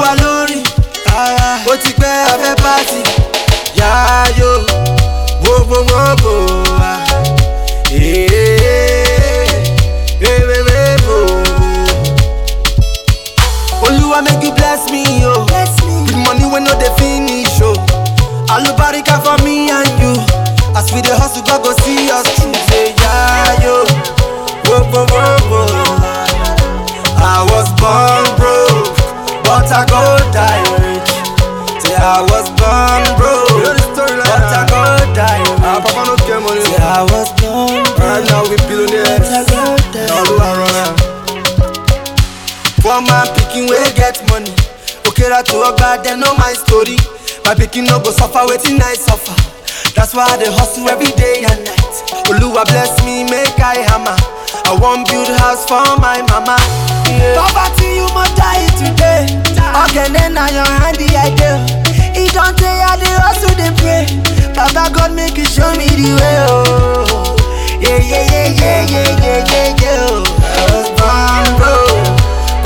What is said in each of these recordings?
wa lórí ó ti pẹ́ afẹ́ pàtì yáyó gbogbo wọn bò wá ewéwé bò olúwa make you bless me o oh. With money wey no dey finish o oh. alubarika for me and you as we dey hustle God go see us through. I was born broke, but I go die Our papa no get money. Say I was born Right broke, now we billionaires. but I go die Now we are running. Poor man pikin wey get money. Okera to oga dem know my story. My pikin no go suffer wetin i suffer. That's why i dey hustle every day and night. Oluwa bless me make i hammer. I want build house for my mama. Yeah. poverty you must die today. Ogene na your hand i me don't say I the hustle they pray. Baba God make you show me the way. Oh. Yeah, yeah, yeah, yeah, yeah, yeah, yeah, yeah. Oh. I was born broke,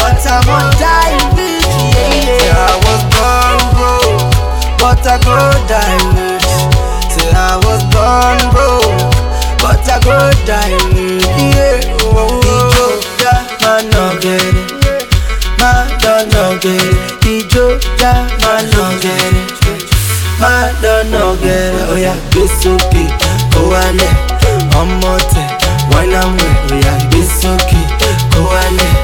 but I'm on time rich. Yeah, yeah. I was born broke, but I go dime rich. Till I was born broke, but I go dime rich. Yeah, oh, oh, oh. Man, no get it. Man, don't no get it. Man, no madonoge oya gbèsókè kó wálẹ̀ ọmọ tẹ̀ wáìnàmù oya gbèsókè kó wálẹ̀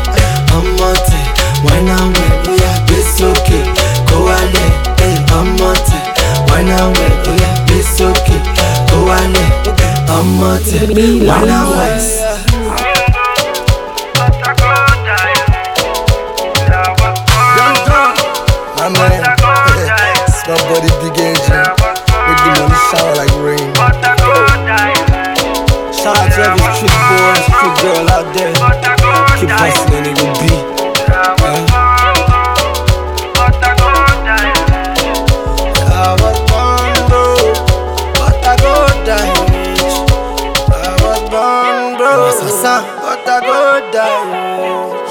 ọmọ tẹ̀ wáìnàmù oya gbèsókè kó wálẹ̀ ọmọ oya gbèsókè kó wálẹ̀ ọmọ. Jam. Make the money shower like rain. Shout out to every trick boy and girl out there. Keep hustling, it will be. Yeah. But I go die.